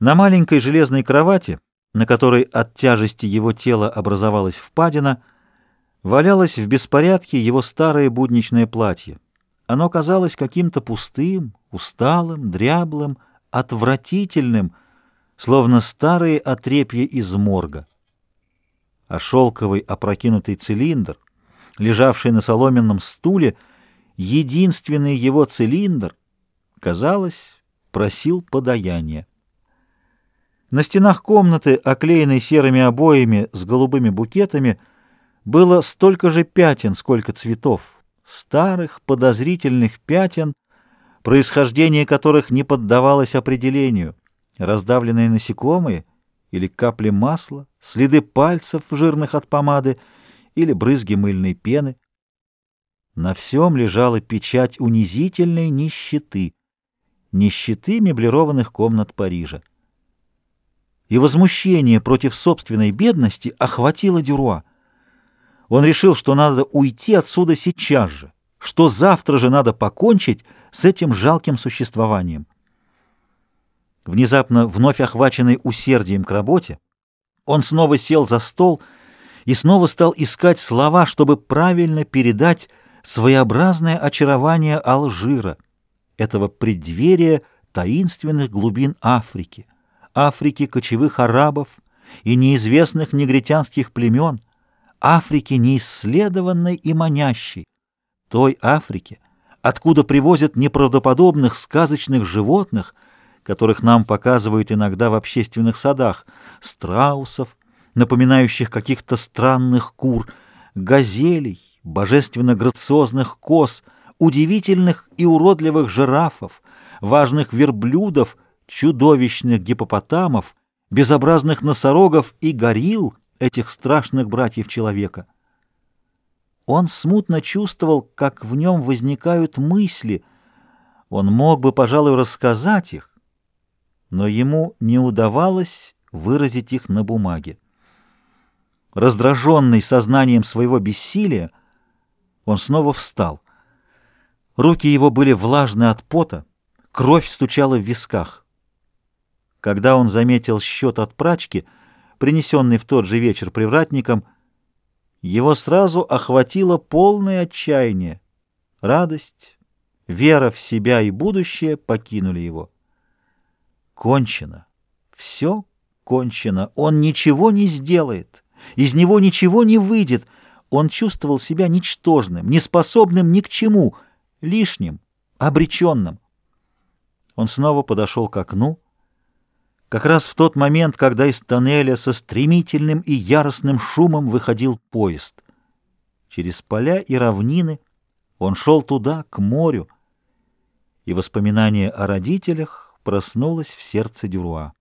На маленькой железной кровати, на которой от тяжести его тела образовалась впадина, валялось в беспорядке его старое будничное платье. Оно казалось каким-то пустым, усталым, дряблым, отвратительным, словно старые отрепья из морга. А шелковый опрокинутый цилиндр, лежавший на соломенном стуле, единственный его цилиндр, казалось, просил подаяния. На стенах комнаты, оклеенной серыми обоями с голубыми букетами, было столько же пятен, сколько цветов, старых подозрительных пятен, происхождение которых не поддавалось определению, раздавленные насекомые или капли масла, следы пальцев, жирных от помады, или брызги мыльной пены. На всем лежала печать унизительной нищеты, нищеты меблированных комнат Парижа и возмущение против собственной бедности охватило Дюруа. Он решил, что надо уйти отсюда сейчас же, что завтра же надо покончить с этим жалким существованием. Внезапно, вновь охваченный усердием к работе, он снова сел за стол и снова стал искать слова, чтобы правильно передать своеобразное очарование Алжира, этого преддверия таинственных глубин Африки. Африки кочевых арабов и неизвестных негритянских племен, Африки неисследованной и манящей, той Африки, откуда привозят неправдоподобных сказочных животных, которых нам показывают иногда в общественных садах, страусов, напоминающих каких-то странных кур, газелей, божественно-грациозных коз, удивительных и уродливых жирафов, важных верблюдов — чудовищных гипопотамов, безобразных носорогов и горил этих страшных братьев человека. Он смутно чувствовал, как в нем возникают мысли. Он мог бы, пожалуй, рассказать их, но ему не удавалось выразить их на бумаге. Раздраженный сознанием своего бессилия, он снова встал. Руки его были влажны от пота, кровь стучала в висках. Когда он заметил счет от прачки, принесенный в тот же вечер привратником, его сразу охватило полное отчаяние. Радость, вера в себя и будущее покинули его. Кончено. Все кончено. Он ничего не сделает. Из него ничего не выйдет. Он чувствовал себя ничтожным, неспособным ни к чему, лишним, обреченным. Он снова подошел к окну, как раз в тот момент, когда из тоннеля со стремительным и яростным шумом выходил поезд. Через поля и равнины он шел туда, к морю, и воспоминание о родителях проснулось в сердце Дюруа.